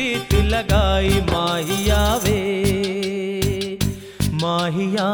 प्रीत लगाई माहिया वे माहिया